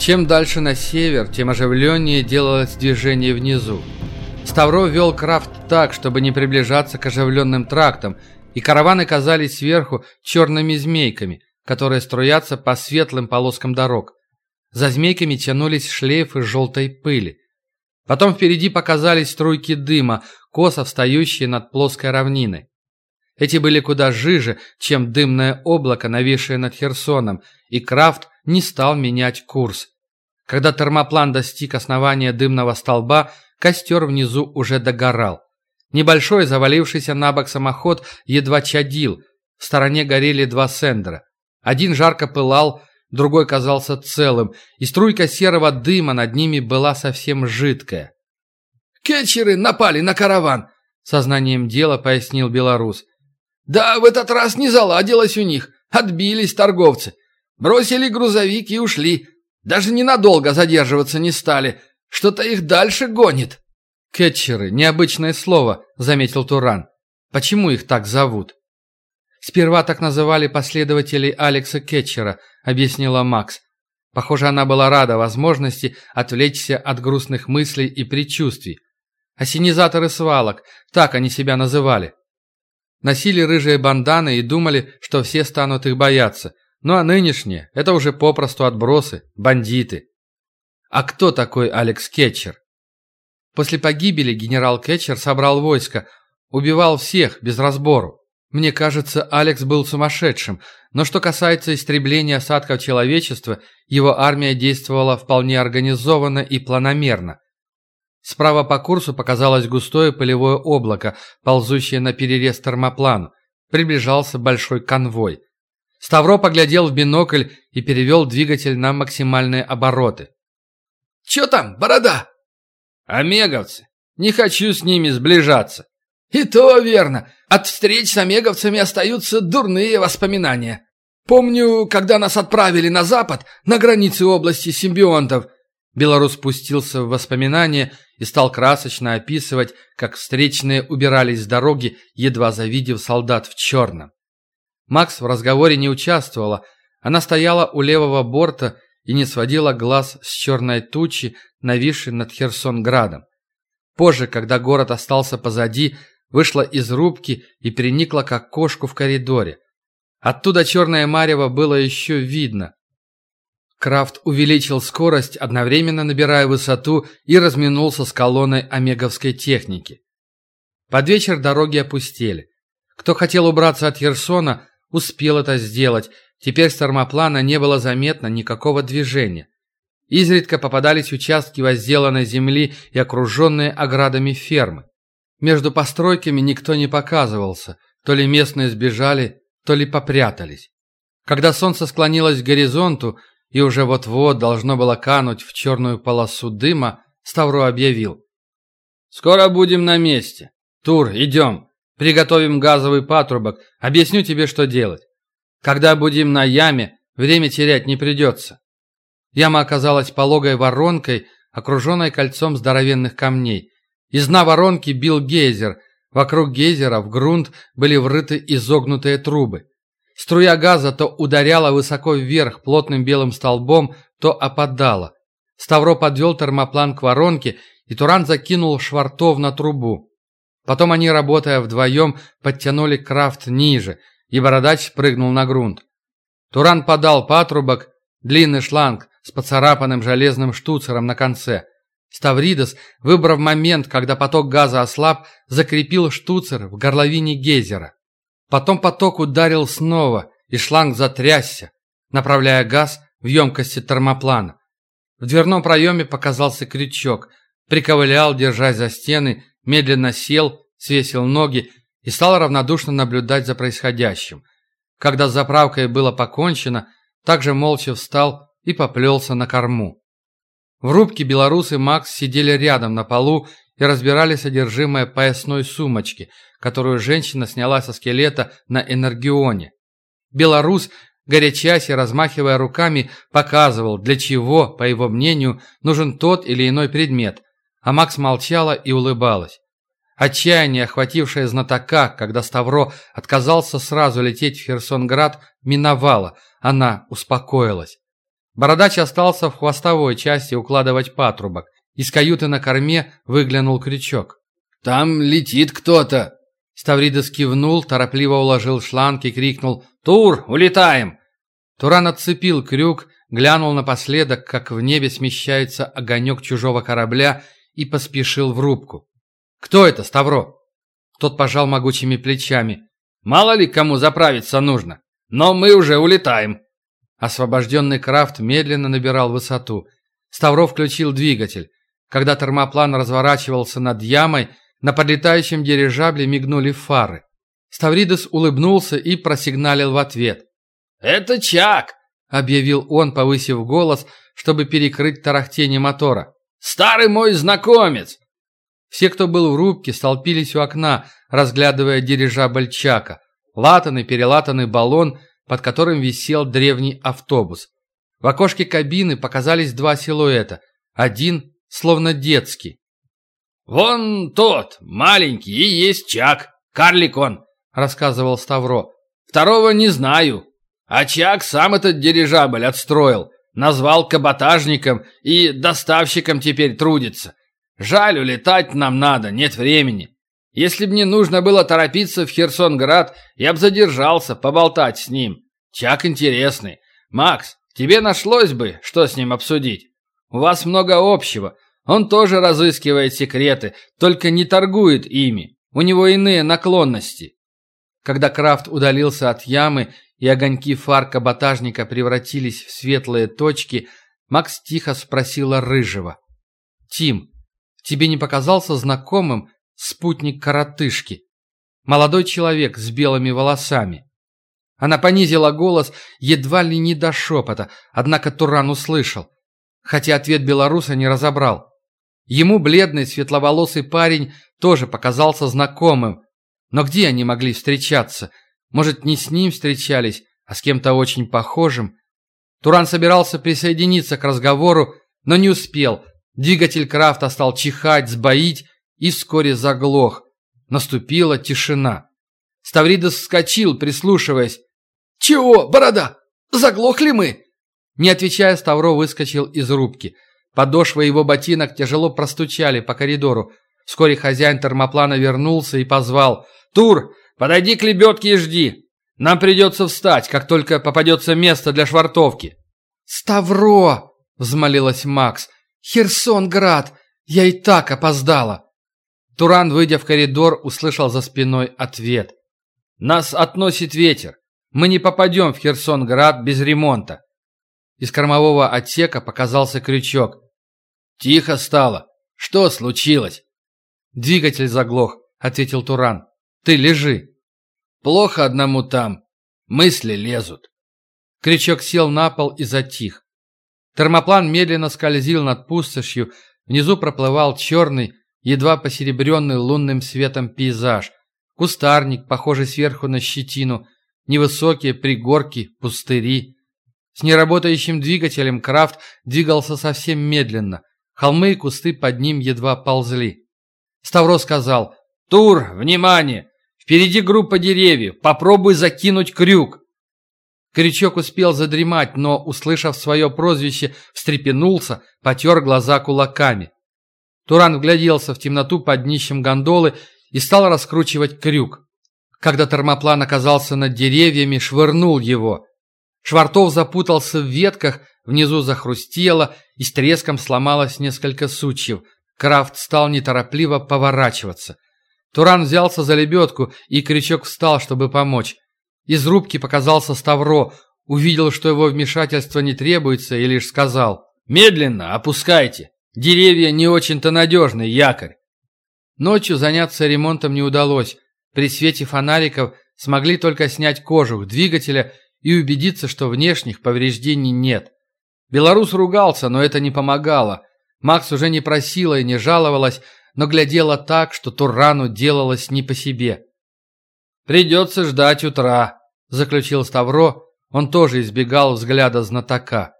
Чем дальше на север, тем оживленнее делалось движение внизу. Ставро вел крафт так, чтобы не приближаться к оживленным трактам, и караваны казались сверху черными змейками, которые струятся по светлым полоскам дорог. За змейками тянулись шлейфы желтой пыли. Потом впереди показались струйки дыма, косо встающие над плоской равниной. Эти были куда жиже, чем дымное облако, нависшее над Херсоном, и Крафт не стал менять курс. Когда термоплан достиг основания дымного столба, костер внизу уже догорал. Небольшой, завалившийся на бок самоход едва чадил. В стороне горели два сендера. Один жарко пылал, другой казался целым, и струйка серого дыма над ними была совсем жидкая. «Кетчеры напали на караван!» — сознанием дела пояснил белорус. «Да, в этот раз не заладилось у них. Отбились торговцы. Бросили грузовик и ушли. Даже ненадолго задерживаться не стали. Что-то их дальше гонит». «Кетчеры — необычное слово», — заметил Туран. «Почему их так зовут?» «Сперва так называли последователей Алекса Кетчера», — объяснила Макс. Похоже, она была рада возможности отвлечься от грустных мыслей и предчувствий. Осенизаторы свалок, так они себя называли. Носили рыжие банданы и думали, что все станут их бояться. Ну а нынешние – это уже попросту отбросы, бандиты. А кто такой Алекс Кетчер? После погибели генерал Кетчер собрал войско, убивал всех без разбору. Мне кажется, Алекс был сумасшедшим, но что касается истребления осадков человечества, его армия действовала вполне организованно и планомерно. Справа по курсу показалось густое пылевое облако, ползущее на перерез термоплану. Приближался большой конвой. Ставро поглядел в бинокль и перевел двигатель на максимальные обороты. «Чё там, борода?» «Омеговцы. Не хочу с ними сближаться». «И то верно. От встреч с омеговцами остаются дурные воспоминания. Помню, когда нас отправили на запад, на границе области симбионтов». Белорус спустился в воспоминания и стал красочно описывать, как встречные убирались с дороги, едва завидев солдат в черном. Макс в разговоре не участвовала. Она стояла у левого борта и не сводила глаз с черной тучи, нависшей над Херсонградом. Позже, когда город остался позади, вышла из рубки и приникла к окошку в коридоре. Оттуда черное марево было еще видно. Крафт увеличил скорость, одновременно набирая высоту, и разминулся с колонной омеговской техники. Под вечер дороги опустели. Кто хотел убраться от Херсона, успел это сделать. Теперь с термоплана не было заметно никакого движения. Изредка попадались участки возделанной земли и окруженные оградами фермы. Между постройками никто не показывался, то ли местные сбежали, то ли попрятались. Когда солнце склонилось к горизонту и уже вот-вот должно было кануть в черную полосу дыма, Ставро объявил. «Скоро будем на месте. Тур, идем. Приготовим газовый патрубок, объясню тебе, что делать. Когда будем на яме, время терять не придется». Яма оказалась пологой воронкой, окруженной кольцом здоровенных камней. Из дна воронки бил гейзер. Вокруг гейзера в грунт были врыты изогнутые трубы. Струя газа то ударяла высоко вверх плотным белым столбом, то опадала. Ставро подвел термоплан к воронке, и Туран закинул швартов на трубу. Потом они, работая вдвоем, подтянули крафт ниже, и бородач спрыгнул на грунт. Туран подал патрубок, длинный шланг с поцарапанным железным штуцером на конце. Ставридос, выбрав момент, когда поток газа ослаб, закрепил штуцер в горловине гейзера. Потом поток ударил снова, и шланг затрясся, направляя газ в емкости термоплана. В дверном проеме показался крючок. Приковылял, держась за стены, медленно сел, свесил ноги и стал равнодушно наблюдать за происходящим. Когда с заправкой было покончено, также молча встал и поплелся на корму. В рубке белорусы Макс сидели рядом на полу и разбирали содержимое поясной сумочки, которую женщина сняла со скелета на Энергионе. Белорус, горячась и размахивая руками, показывал, для чего, по его мнению, нужен тот или иной предмет, а Макс молчала и улыбалась. Отчаяние, охватившее знатока, когда Ставро отказался сразу лететь в Херсонград, миновало, она успокоилась. Бородач остался в хвостовой части укладывать патрубок. Из каюты на корме выглянул крючок. «Там летит кто-то!» Ставридес кивнул, торопливо уложил шланг и крикнул «Тур, улетаем!» Туран отцепил крюк, глянул напоследок, как в небе смещается огонек чужого корабля и поспешил в рубку. «Кто это, Ставро?» Тот пожал могучими плечами. «Мало ли кому заправиться нужно, но мы уже улетаем!» Освобожденный крафт медленно набирал высоту. Ставро включил двигатель. Когда термоплан разворачивался над ямой, на подлетающем дирижабле мигнули фары. Ставридес улыбнулся и просигналил в ответ. «Это Чак!» — объявил он, повысив голос, чтобы перекрыть тарахтение мотора. «Старый мой знакомец!» Все, кто был в рубке, столпились у окна, разглядывая дирижабль Чака. Латанный, перелатанный баллон, под которым висел древний автобус. В окошке кабины показались два силуэта. Один, словно детский. «Вон тот, маленький, и есть Чак. Карлик он», — рассказывал Ставро. «Второго не знаю. А Чак сам этот дирижабль отстроил, назвал каботажником и доставщиком теперь трудится. Жаль, улетать нам надо, нет времени. Если б мне нужно было торопиться в Херсонград, я б задержался поболтать с ним. Чак интересный. Макс, тебе нашлось бы, что с ним обсудить. У вас много общего. Он тоже разыскивает секреты, только не торгует ими. У него иные наклонности. Когда Крафт удалился от ямы и огоньки фар каботажника превратились в светлые точки, Макс тихо спросила Рыжего. «Тим, тебе не показался знакомым спутник коротышки? Молодой человек с белыми волосами». Она понизила голос едва ли не до шепота, однако Туран услышал, хотя ответ белоруса не разобрал. Ему бледный светловолосый парень тоже показался знакомым, но где они могли встречаться? Может, не с ним встречались, а с кем-то очень похожим? Туран собирался присоединиться к разговору, но не успел. Двигатель крафта стал чихать, сбоить и вскоре заглох. Наступила тишина. Ставридос вскочил, прислушиваясь. «Чего, борода? Заглохли мы?» Не отвечая, Ставро выскочил из рубки. Подошвы его ботинок тяжело простучали по коридору. Вскоре хозяин термоплана вернулся и позвал. «Тур, подойди к лебедке и жди. Нам придется встать, как только попадется место для швартовки». «Ставро!» — взмолилась Макс. «Херсонград! Я и так опоздала!» Туран, выйдя в коридор, услышал за спиной ответ. «Нас относит ветер. Мы не попадем в Херсонград без ремонта». Из кормового отсека показался крючок. «Тихо стало. Что случилось?» «Двигатель заглох», — ответил Туран. «Ты лежи». «Плохо одному там. Мысли лезут». Крючок сел на пол и затих. Термоплан медленно скользил над пустошью, внизу проплывал черный, едва посеребренный лунным светом пейзаж. Кустарник, похожий сверху на щетину, невысокие пригорки, пустыри. С неработающим двигателем Крафт двигался совсем медленно. Холмы и кусты под ним едва ползли. Ставро сказал, «Тур, внимание! Впереди группа деревьев, попробуй закинуть крюк!» Крючок успел задремать, но, услышав свое прозвище, встрепенулся, потер глаза кулаками. Туран вгляделся в темноту под днищем гондолы и стал раскручивать крюк. Когда термоплан оказался над деревьями, швырнул его. Швартов запутался в ветках, внизу захрустело и с треском сломалось несколько сучьев – Крафт стал неторопливо поворачиваться. Туран взялся за лебедку, и крючок встал, чтобы помочь. Из рубки показался Ставро, увидел, что его вмешательство не требуется, и лишь сказал «Медленно, опускайте! Деревья не очень-то надежный якорь!» Ночью заняться ремонтом не удалось. При свете фонариков смогли только снять кожух двигателя и убедиться, что внешних повреждений нет. Белорус ругался, но это не помогало. Макс уже не просила и не жаловалась, но глядела так, что Турану делалось не по себе. «Придется ждать утра», — заключил Ставро. Он тоже избегал взгляда знатока.